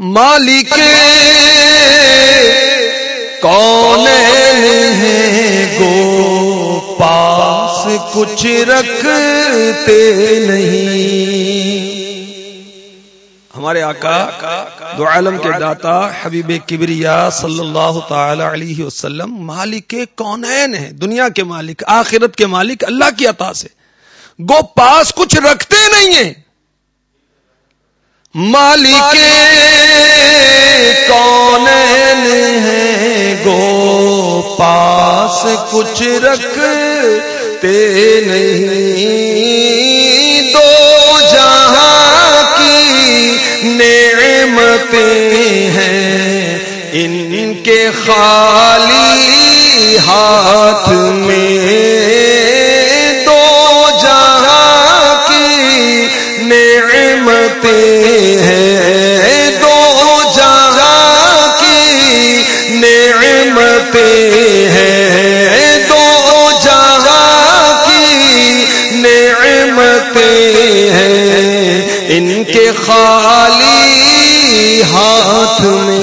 مالک کون گو پاس کچھ رکھتے نہیں؟ ہمارے آقا دو عالم کے داتا حبیب کبریا صلی اللہ تعالی علیہ وسلم، مالک کونین ہیں دنیا کے مالک، آخرت کے مالک، اللہ کی عطا سے۔ گو پاس کچھ رکھتے نہیں ہیں۔ مالک کون ہیں گو پاس کچھ رکھتے نہیں۔ دو جہاں کی نمتیں ہیں، ان کے خالی ہاتھ میں۔ دو جہاں کی نعمتیں ہیں۔ دو جہاں کی نعمتیں ہیں۔ دو جہاں کی نعمتیں ہیں۔ ان کے خالی ہاتھ میں